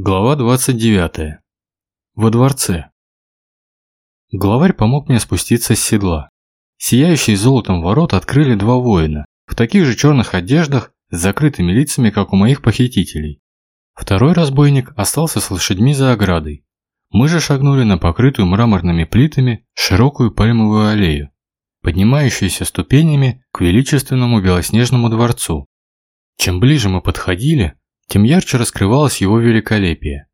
Глава 29. Во дворце. Главарь помог мне спуститься с седла. Сияющие золотом ворот открыли два воина, в таких же черных одеждах, с закрытыми лицами, как у моих похитителей. Второй разбойник остался с лошадьми за оградой. Мы же шагнули на покрытую мраморными плитами широкую пальмовую аллею, поднимающуюся ступенями к величественному белоснежному дворцу. Чем ближе мы подходили, тем ярче раскрывалось его великолепие.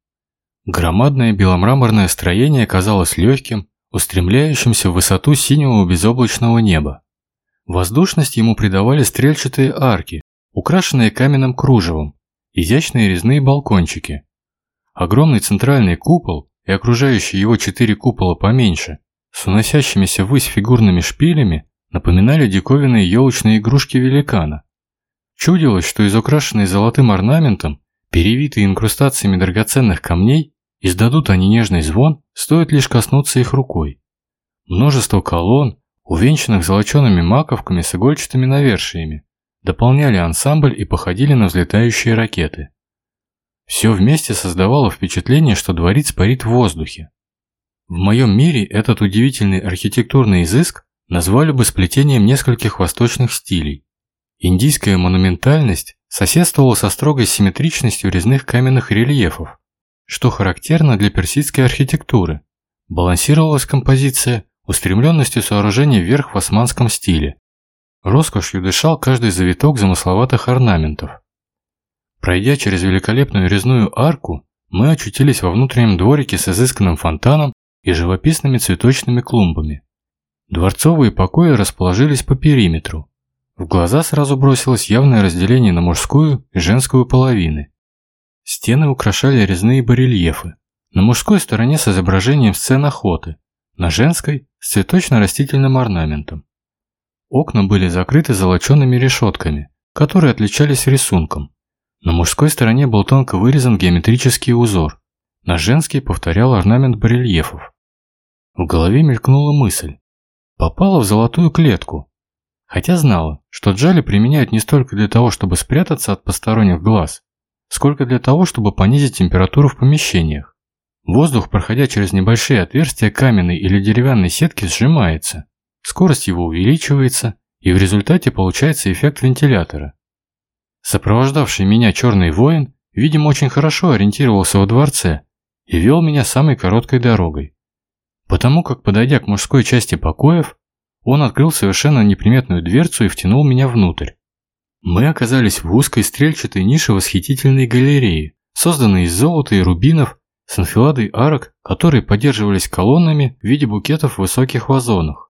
Громадное беломраморное строение казалось легким, устремляющимся в высоту синего безоблачного неба. Воздушность ему придавали стрельчатые арки, украшенные каменным кружевом, изящные резные балкончики. Огромный центральный купол и окружающие его четыре купола поменьше, с уносящимися ввысь фигурными шпилями, напоминали диковинные елочные игрушки великана. Чудилось, что из украшенной золотым орнаментом, перевитые инкрустациями драгоценных камней, издадут они нежный звон, стоит лишь коснуться их рукой. Множество колонн, увенчанных золочеными маковками с игольчатыми навершиями, дополняли ансамбль и походили на взлетающие ракеты. Все вместе создавало впечатление, что дворец парит в воздухе. В моем мире этот удивительный архитектурный изыск назвали бы сплетением нескольких восточных стилей. Индийская монументальность соседствовала со строгой симметричностью резных каменных рельефов, что характерно для персидской архитектуры. Балансировалась композиция устремленностью сооружения вверх в османском стиле. Роскошью дышал каждый завиток замысловатых орнаментов. Пройдя через великолепную резную арку, мы очутились во внутреннем дворике с изысканным фонтаном и живописными цветочными клумбами. Дворцовые покои расположились по периметру, в глаза сразу бросилось явное разделение на мужскую и женскую половины. Стены украшали резные барельефы. На мужской стороне с изображением сцен охоты, на женской – с цветочно-растительным орнаментом. Окна были закрыты золочеными решетками, которые отличались рисунком. На мужской стороне был тонко вырезан геометрический узор, на женский повторял орнамент барельефов. В голове мелькнула мысль. Попала в золотую клетку, Хотя знала, что джали применяют не столько для того, чтобы спрятаться от посторонних глаз, сколько для того, чтобы понизить температуру в помещениях. Воздух, проходя через небольшие отверстия каменной или деревянной сетки, сжимается, скорость его увеличивается, и в результате получается эффект вентилятора. Сопровождавший меня черный воин, видимо, очень хорошо ориентировался во дворце и вел меня самой короткой дорогой. Потому как, подойдя к мужской части покоев, он открыл совершенно неприметную дверцу и втянул меня внутрь. Мы оказались в узкой стрельчатой нише восхитительной галереи, созданной из золота и рубинов, с анфиладой арок, которые поддерживались колоннами в виде букетов в высоких вазонах.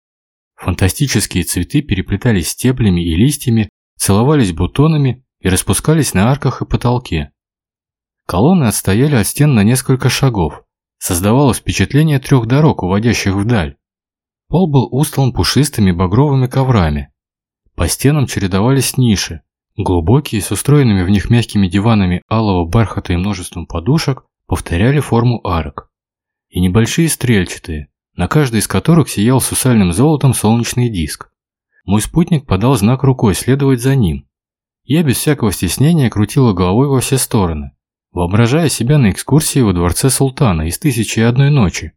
Фантастические цветы переплетались стеблями и листьями, целовались бутонами и распускались на арках и потолке. Колонны отстояли от стен на несколько шагов. Создавалось впечатление трех дорог, уводящих вдаль. Пол был устлан пушистыми багровыми коврами. По стенам чередовались ниши, глубокие, с устроенными в них мягкими диванами алого бархата и множеством подушек, повторяли форму арок. И небольшие стрельчатые, на каждой из которых сиял сусальным золотом солнечный диск. Мой спутник подал знак рукой следовать за ним. Я без всякого стеснения крутила головой во все стороны, воображая себя на экскурсии во дворце султана из «Тысячи и одной ночи»,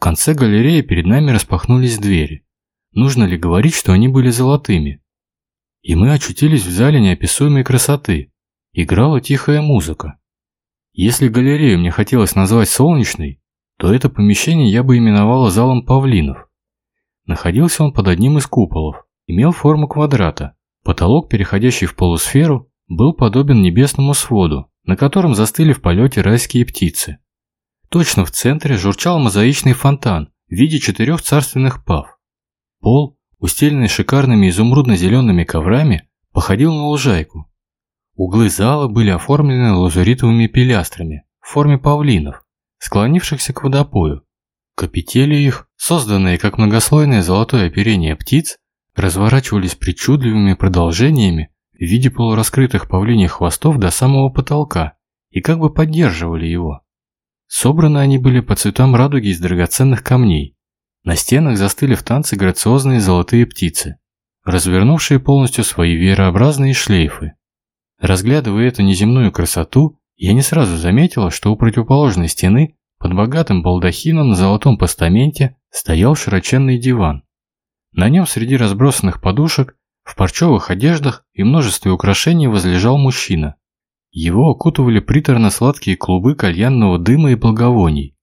конце галереи перед нами распахнулись двери. Нужно ли говорить, что они были золотыми? И мы очутились в зале неописуемой красоты. Играла тихая музыка. Если галерею мне хотелось назвать солнечной, то это помещение я бы именовала залом павлинов. Находился он под одним из куполов, имел форму квадрата. Потолок, переходящий в полусферу, был подобен небесному своду, на котором застыли в полете райские птицы. Точно в центре журчал мозаичный фонтан в виде четырех царственных пав. Пол, устеленный шикарными изумрудно-зелеными коврами, походил на лужайку. Углы зала были оформлены лазуритовыми пилястрами в форме павлинов, склонившихся к водопою. Капители их, созданные как многослойное золотое оперение птиц, разворачивались причудливыми продолжениями в виде полураскрытых павлиньих хвостов до самого потолка и как бы поддерживали его. Собраны они были по цветам радуги из драгоценных камней. На стенах застыли в танце грациозные золотые птицы, развернувшие полностью свои веерообразные шлейфы. Разглядывая эту неземную красоту, Я не сразу заметила, что у противоположной стены, под богатым балдахином на золотом постаменте, стоял широченный диван. На нем среди разбросанных подушек, в парчевых одеждах и множестве украшений возлежал мужчина. Его окутывали приторно-сладкие клубы кальянного дыма и благовоний.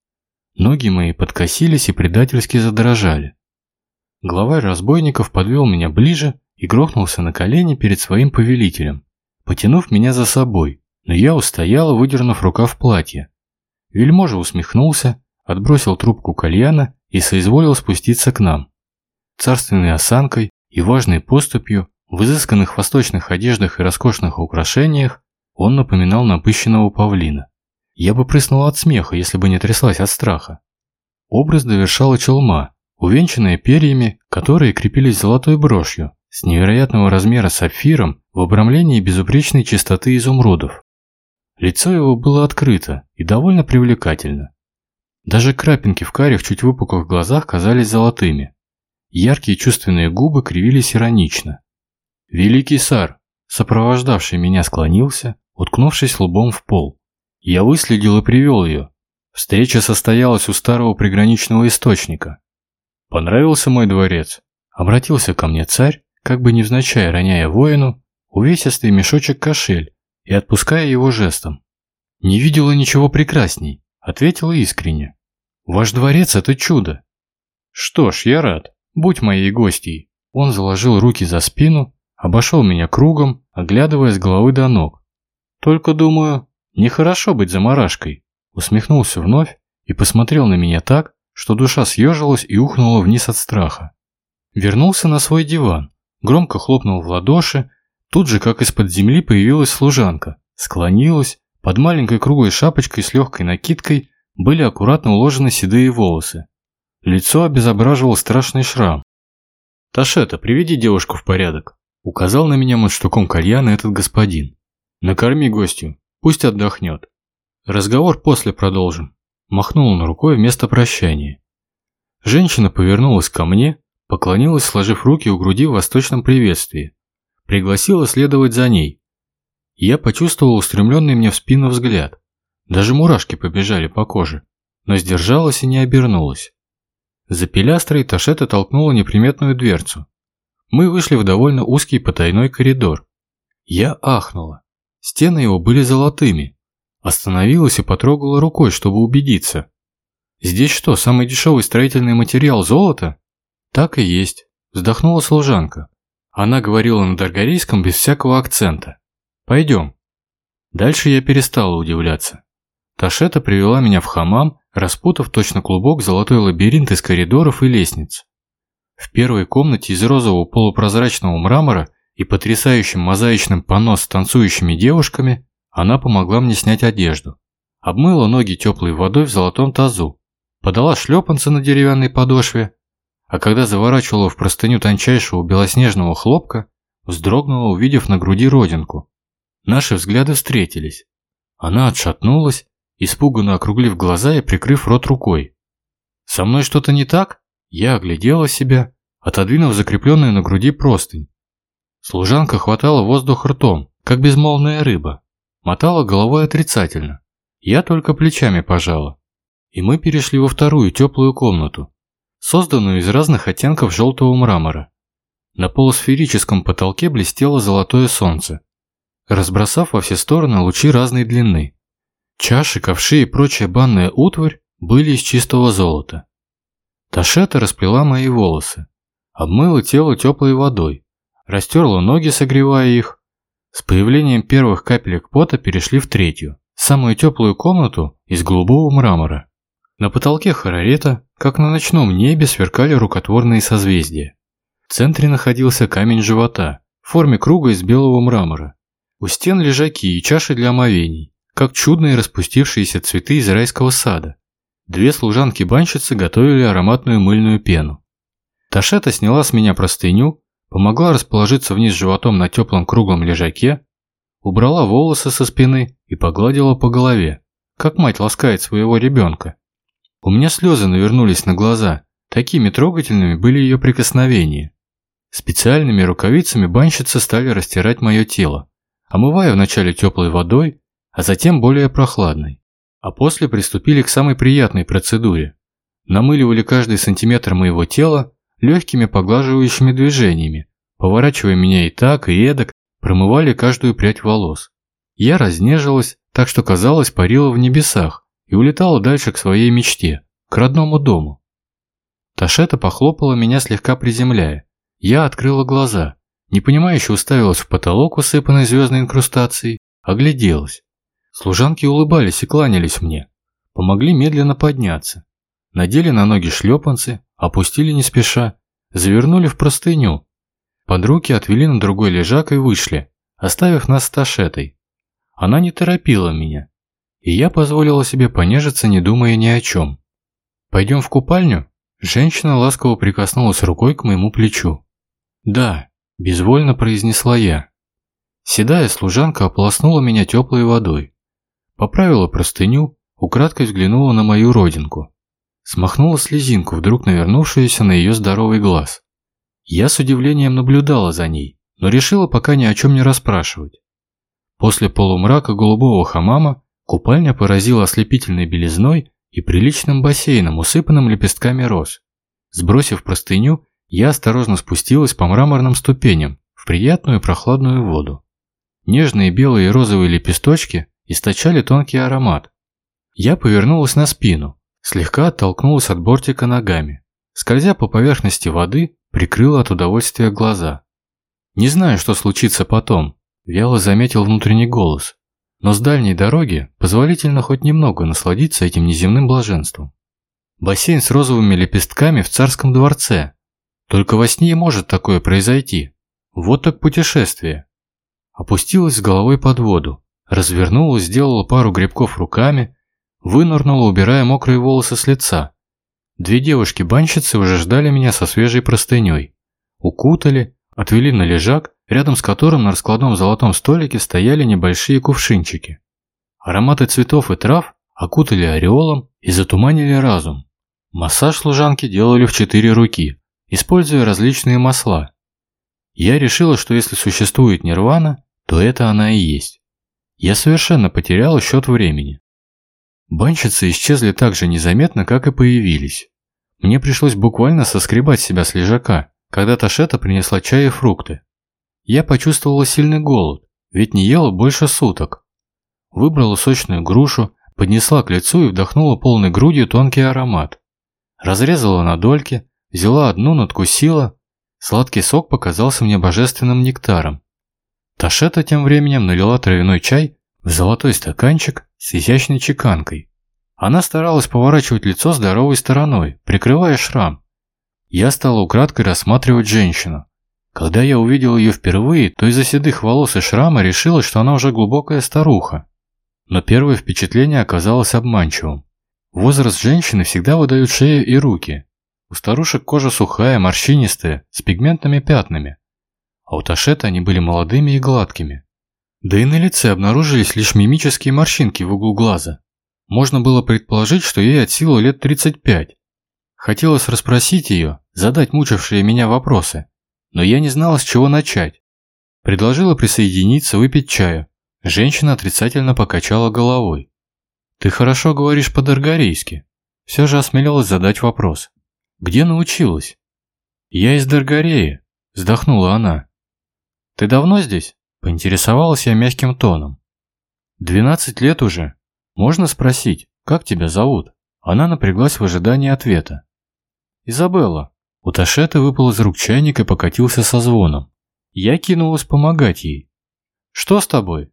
Ноги мои подкосились и предательски задрожали. Главарь разбойников подвел меня ближе и грохнулся на колени перед своим повелителем, потянув меня за собой, но я устояла, выдернув рукав платья. Вельможа усмехнулся, отбросил трубку кальяна и соизволил спуститься к нам. Царственной осанкой и важной поступью, в изысканных восточных одеждах и роскошных украшениях, он напоминал напыщенного павлина. Я бы прыснула от смеха, если бы не тряслась от страха. Образ довершала челма, увенчанная перьями, которые крепились золотой брошью, с невероятного размера сапфиром в обрамлении безупречной чистоты изумрудов. Лицо его было открыто и довольно привлекательно. Даже крапинки в карих чуть выпуклых глазах казались золотыми. Яркие чувственные губы кривились иронично. Великий сар, сопровождавший меня, склонился, уткнувшись лбом в пол. Я выследил и привел ее. Встреча состоялась у старого приграничного источника. Понравился мой дворец. Обратился ко мне царь, как бы невзначай роняя воину, увесистый мешочек-кошель и отпуская его жестом. «Не видела ничего прекрасней», — ответила искренне. «Ваш дворец — это чудо». «Что ж, я рад. Будь моей гостьей». Он заложил руки за спину, обошел меня кругом, оглядывая с головы до ног. «Только, думаю, нехорошо быть заморашкой», — усмехнулся вновь и посмотрел на меня так, что душа съежилась и ухнула вниз от страха. Вернулся на свой диван, громко хлопнул в ладоши, тут же, как из-под земли, появилась служанка, склонилась, под маленькой круглой шапочкой с легкой накидкой были аккуратно уложены седые волосы. Лицо обезображивал страшный шрам. «Ташета, приведи девушку в порядок», — указал на меня мундштуком кальяна этот господин. «Накорми гостью, пусть отдохнет. Разговор после продолжим», — махнул он рукой вместо прощания. Женщина повернулась ко мне, поклонилась, сложив руки у груди в восточном приветствии. Пригласила следовать за ней. Я почувствовал устремленный мне в спину взгляд. Даже мурашки побежали по коже, но сдержалась и не обернулась. За пилястрой Ташета толкнула неприметную дверцу. Мы вышли в довольно узкий потайной коридор. Я ахнула. Стены его были золотыми. Остановилась и потрогала рукой, чтобы убедиться. Здесь что, самый дешевый строительный материал золото? «Так и есть», – вздохнула служанка. Она говорила на даргарийском без всякого акцента. «Пойдем». Дальше я перестала удивляться. Ташета привела меня в хамам, распутав точно клубок золотой лабиринт из коридоров и лестниц. В первой комнате из розового полупрозрачного мрамора и потрясающим мозаичным панно с танцующими девушками она помогла мне снять одежду. Обмыла ноги теплой водой в золотом тазу, подала шлепанцы на деревянной подошве а когда заворачивала в простыню тончайшего белоснежного хлопка, вздрогнула, увидев на груди родинку. Наши взгляды встретились. Она отшатнулась, испуганно округлив глаза и прикрыв рот рукой. «Со мной что-то не так?» Я оглядела себя, отодвинув закрепленную на груди простынь. Служанка хватала воздух ртом, как безмолвная рыба. Мотала головой отрицательно. Я только плечами пожала. И мы перешли во вторую теплую комнату, созданную из разных оттенков желтого мрамора. На полусферическом потолке блестело золотое солнце, разбросав во все стороны лучи разной длины. Чаши, ковши и прочая банная утварь были из чистого золота. Ташета расплела мои волосы, обмыла тело теплой водой, растерла ноги, согревая их. С появлением первых капелек пота перешли в третью, самую теплую комнату из голубого мрамора. На потолке Харарета, как на ночном небе, сверкали рукотворные созвездия. В центре находился камень живота в форме круга из белого мрамора. У стен лежаки и чаши для омовений, как чудные распустившиеся цветы из райского сада. Две служанки-банщицы готовили ароматную мыльную пену. Ташета сняла с меня простыню, помогла расположиться вниз животом на теплом круглом лежаке, убрала волосы со спины и погладила по голове, как мать ласкает своего ребенка. У меня слезы навернулись на глаза, такими трогательными были ее прикосновения. Специальными рукавицами банщицы стали растирать мое тело, омывая вначале теплой водой, а затем более прохладной. А после приступили к самой приятной процедуре. Намыливали каждый сантиметр моего тела легкими поглаживающими движениями, поворачивая меня и так, и эдак, промывали каждую прядь волос. Я разнежилась, так что казалось парила в небесах и улетала дальше к своей мечте, к родному дому. Ташета похлопала меня слегка приземляя. Я открыла глаза, непонимающе уставилась в потолок, усыпанный звездной инкрустацией, огляделась. Служанки улыбались и кланялись мне. Помогли медленно подняться. Надели на ноги шлепанцы, опустили не спеша, завернули в простыню. Под руки отвели на другой лежак и вышли, оставив нас с Ташетой. Она не торопила меня, и я позволила себе понежиться, не думая ни о чем. «Пойдем в купальню?» Женщина ласково прикоснулась рукой к моему плечу. «Да», – безвольно произнесла я. Седая служанка ополоснула меня теплой водой. Поправила простыню, украдкой взглянула на мою родинку. Смахнула слезинку, вдруг навернувшуюся на ее здоровый глаз. Я с удивлением наблюдала за ней, но решила пока ни о чем не расспрашивать. После полумрака голубого хамама купальня поразила ослепительной белизной и приличным бассейном, усыпанным лепестками роз. Сбросив простыню, я осторожно спустилась по мраморным ступеням в приятную прохладную воду. Нежные белые и розовые лепесточки источали тонкий аромат. Я повернулась на спину, слегка оттолкнулась от бортика ногами. Скользя по поверхности воды, прикрыла от удовольствия глаза. Не знаю, что случится потом, вяло заметил внутренний голос но с дальней дороги позволительно хоть немного насладиться этим неземным блаженством. Бассейн с розовыми лепестками в царском дворце. Только во сне может такое произойти. Вот так путешествие. Опустилась с головой под воду, развернулась, сделала пару грибков руками, вынырнула, убирая мокрые волосы с лица. Две девушки-банщицы уже ждали меня со свежей простыней. Укутали, отвели на лежак рядом с которым на раскладном золотом столике стояли небольшие кувшинчики. Ароматы цветов и трав окутали ореолом и затуманили разум. Массаж служанки делали в четыре руки, используя различные масла. Я решила, что если существует нирвана, то это она и есть. Я совершенно потеряла счет времени. Банщицы исчезли так же незаметно, как и появились. Мне пришлось буквально соскребать себя с лежака, когда Ташета принесла чай и фрукты. Я почувствовала сильный голод, ведь не ела больше суток. Выбрала сочную грушу, поднесла к лицу и вдохнула полной грудью тонкий аромат. Разрезала на дольки, взяла одну, надкусила. Сладкий сок показался мне божественным нектаром. Ташета тем временем налила травяной чай в золотой стаканчик с изящной чеканкой. Она старалась поворачивать лицо здоровой стороной, прикрывая шрам. Я стала украдкой рассматривать женщину. Когда я увидел ее впервые, то из-за седых волос и шрама решила, что она уже глубокая старуха. Но первое впечатление оказалось обманчивым. Возраст женщины всегда выдают шею и руки. У старушек кожа сухая, морщинистая, с пигментными пятнами. А у Ташета они были молодыми и гладкими. Да и на лице обнаружились лишь мимические морщинки в углу глаза. Можно было предположить, что ей от силы лет 35. Хотелось расспросить ее, задать мучившие меня вопросы но я не знала, с чего начать. Предложила присоединиться, выпить чаю. Женщина отрицательно покачала головой. «Ты хорошо говоришь по-даргарейски». Все же осмелилась задать вопрос. «Где научилась?» «Я из Даргареи», – вздохнула она. «Ты давно здесь?» – поинтересовалась я мягким тоном. «Двенадцать лет уже. Можно спросить, как тебя зовут?» Она напряглась в ожидании ответа. «Изабелла», у Ташеты выпал из рук чайник и покатился со звоном. Я кинулась помогать ей. «Что с тобой?»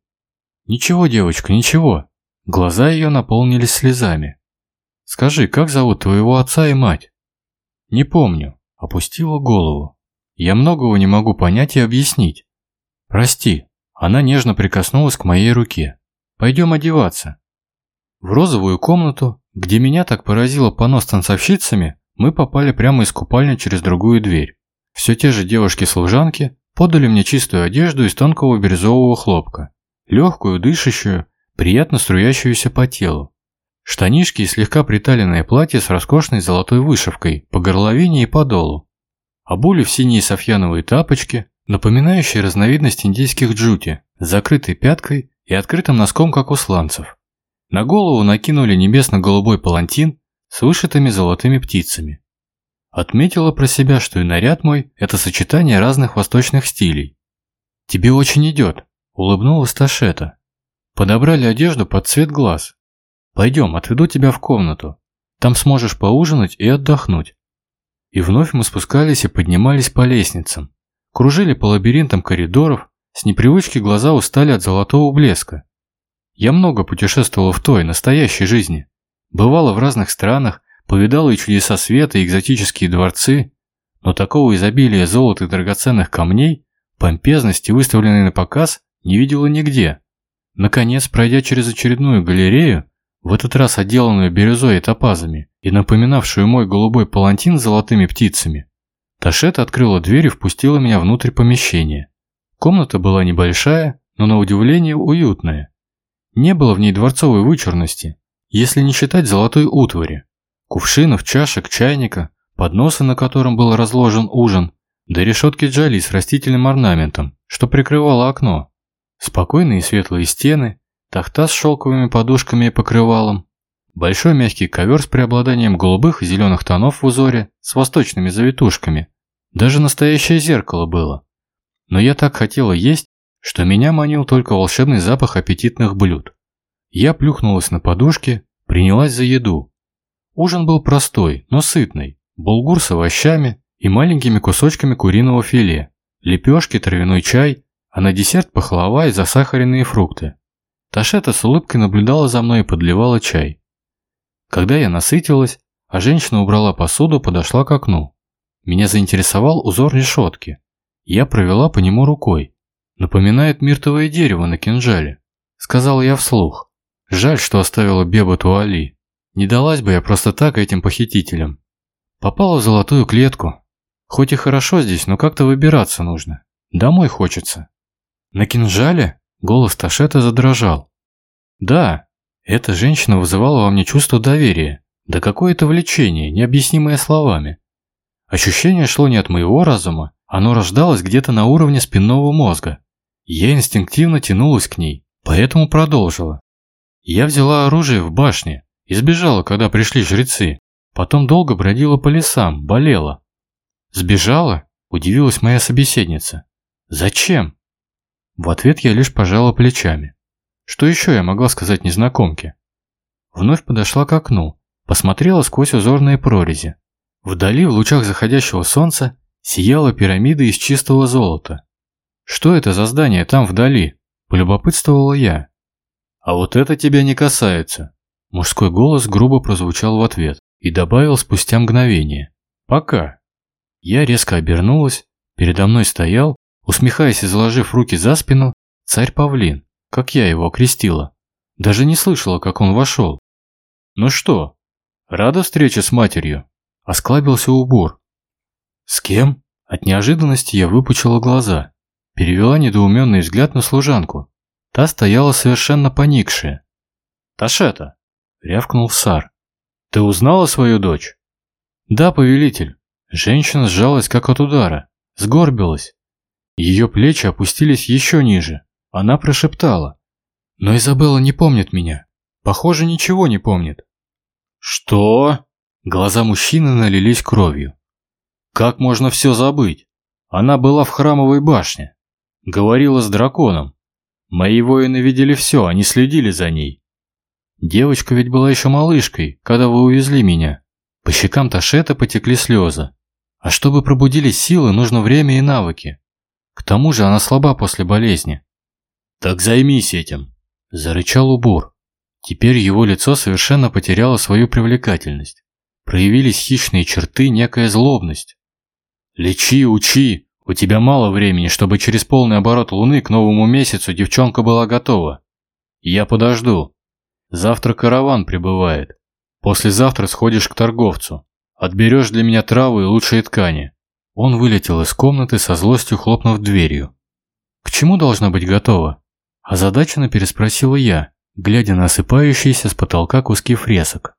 «Ничего, девочка, ничего». Глаза ее наполнились слезами. «Скажи, как зовут твоего отца и мать?» «Не помню», – опустила голову. «Я многого не могу понять и объяснить». «Прости», – она нежно прикоснулась к моей руке. «Пойдем одеваться». В розовую комнату, где меня так поразило понос танцовщицами, мы попали прямо из купальни через другую дверь. Все те же девушки-служанки подали мне чистую одежду из тонкого бирюзового хлопка, легкую, дышащую, приятно струящуюся по телу. Штанишки и слегка приталенное платье с роскошной золотой вышивкой по горловине и подолу. Обули в синие софьяновые тапочки, напоминающие разновидность индийских джути, с закрытой пяткой и открытым носком, как у сланцев. На голову накинули небесно-голубой палантин с вышитыми золотыми птицами. Отметила про себя, что и наряд мой – это сочетание разных восточных стилей. «Тебе очень идет», – улыбнулась Ташета. Подобрали одежду под цвет глаз. Пойдем, отведу тебя в комнату. Там сможешь поужинать и отдохнуть. И вновь мы спускались и поднимались по лестницам. Кружили по лабиринтам коридоров, с непривычки глаза устали от золотого блеска. Я много путешествовала в той, настоящей жизни. Бывала в разных странах, повидала и чудеса света, и экзотические дворцы, но такого изобилия золота и драгоценных камней, помпезности, выставленной на показ, не видела нигде. Наконец, пройдя через очередную галерею, в этот раз отделанную бирюзой и топазами и напоминавшую мой голубой палантин с золотыми птицами, Ташет открыла дверь и впустила меня внутрь помещения. Комната была небольшая, но на удивление уютная. Не было в ней дворцовой вычурности, если не считать золотой утвари. Кувшинов, чашек, чайника, подноса, на котором был разложен ужин, до решетки джали с растительным орнаментом, что прикрывало окно. Спокойные светлые стены, тахта с шелковыми подушками и покрывалом, большой мягкий ковер с преобладанием голубых и зеленых тонов в узоре с восточными завитушками. Даже настоящее зеркало было. Но я так хотела есть, что меня манил только волшебный запах аппетитных блюд. Я плюхнулась на подушке, принялась за еду. Ужин был простой, но сытный. Булгур с овощами и маленькими кусочками куриного филе, лепешки, травяной чай а на десерт пахлава и засахаренные фрукты. Ташета с улыбкой наблюдала за мной и подливала чай. Когда я насытилась, а женщина убрала посуду, подошла к окну. Меня заинтересовал узор решетки. Я провела по нему рукой. Напоминает миртовое дерево на кинжале. Сказал я вслух. Жаль, что оставила Беба Туали. Не далась бы я просто так этим похитителям. Попала в золотую клетку. Хоть и хорошо здесь, но как-то выбираться нужно. Домой хочется. На кинжале? Голос Ташета задрожал. Да, эта женщина вызывала во мне чувство доверия, да какое-то влечение, необъяснимое словами. Ощущение шло не от моего разума, оно рождалось где-то на уровне спинного мозга. Я инстинктивно тянулась к ней, поэтому продолжила. Я взяла оружие в башне и сбежала, когда пришли жрецы. Потом долго бродила по лесам, болела. Сбежала? Удивилась моя собеседница. Зачем? В ответ я лишь пожала плечами. Что еще я могла сказать незнакомке? Вновь подошла к окну, посмотрела сквозь узорные прорези. Вдали, в лучах заходящего солнца, сияла пирамида из чистого золота. Что это за здание там вдали? Полюбопытствовала я. А вот это тебя не касается. Мужской голос грубо прозвучал в ответ и добавил спустя мгновение. Пока. Я резко обернулась, передо мной стоял, Усмехаясь и заложив руки за спину, царь Павлин, как я его окрестила. Даже не слышала, как он вошел. «Ну что, рада встрече с матерью?» Осклабился убор. «С кем?» От неожиданности я выпучила глаза. Перевела недоуменный взгляд на служанку. Та стояла совершенно поникшая. «Ташета!» — рявкнул Сар. «Ты узнала свою дочь?» «Да, повелитель». Женщина сжалась как от удара, сгорбилась, ее плечи опустились еще ниже. Она прошептала. «Но Изабелла не помнит меня. Похоже, ничего не помнит». «Что?» Глаза мужчины налились кровью. «Как можно все забыть? Она была в храмовой башне. Говорила с драконом. Мои воины видели все, они следили за ней. Девочка ведь была еще малышкой, когда вы увезли меня. По щекам Ташета потекли слезы. А чтобы пробудились силы, нужно время и навыки. К тому же она слаба после болезни. «Так займись этим», – зарычал Убор. Теперь его лицо совершенно потеряло свою привлекательность. Проявились хищные черты, некая злобность. «Лечи, учи! У тебя мало времени, чтобы через полный оборот Луны к новому месяцу девчонка была готова. Я подожду. Завтра караван прибывает. Послезавтра сходишь к торговцу. Отберешь для меня травы и лучшие ткани. Он вылетел из комнаты со злостью хлопнув дверью. «К чему должна быть готова?» Озадаченно переспросила я, глядя на осыпающиеся с потолка куски фресок.